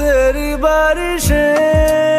तेरी बारिशें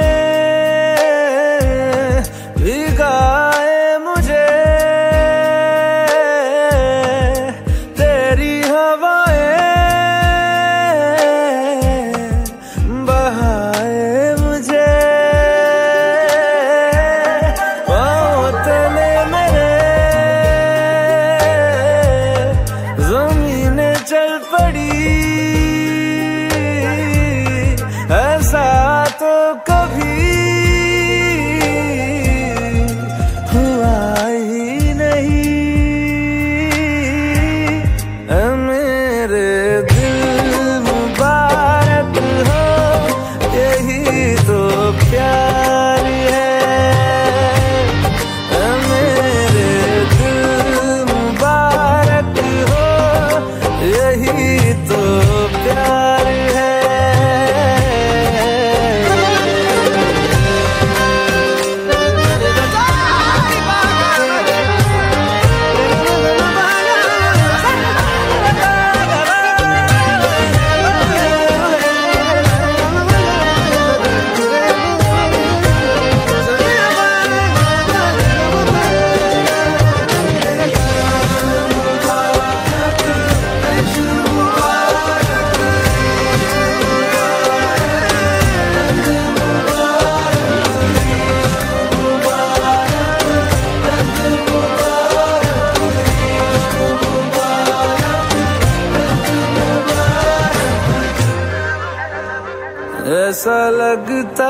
ऐसा लगता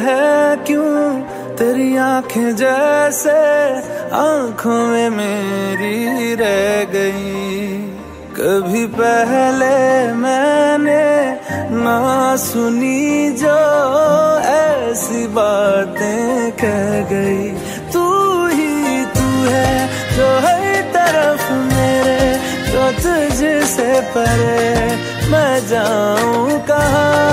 है क्यों तेरी आँखें जैसे आँखों में मेरी रह गई। कभी पहले मैंने ना सुनी जो ऐसी बातें कह गई। तू ही तू है जो हर तरफ़ मेरे, जो तुझसे परे मैं जाऊँ कहाँ?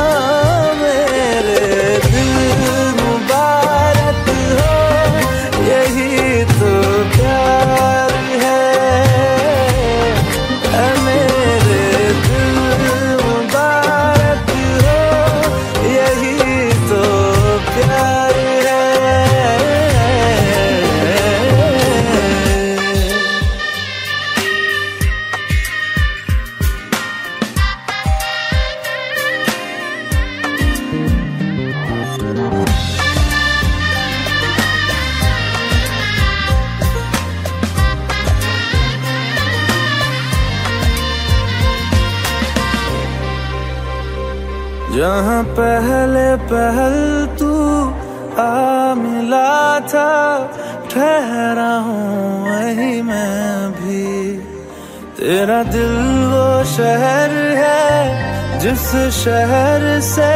जहाँ पहले पहल तू आ मिला था, ठहरा हूँ वही मैं भी। तेरा दिल वो शहर है, जिस शहर से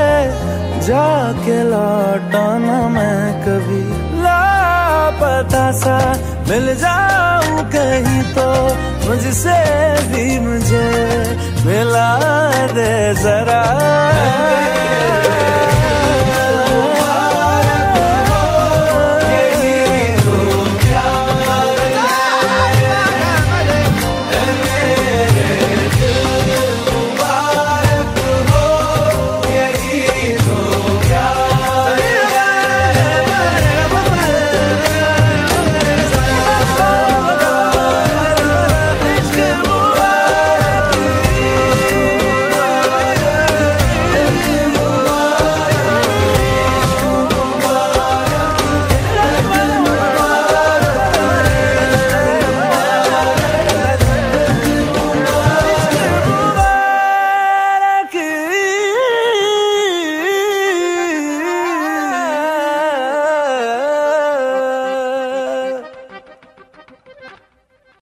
जाके लौटा ना मैं कभी लापता सा। मिल जाऊँ कहीं तो मुझसे भी मुझे मिला दे जरा।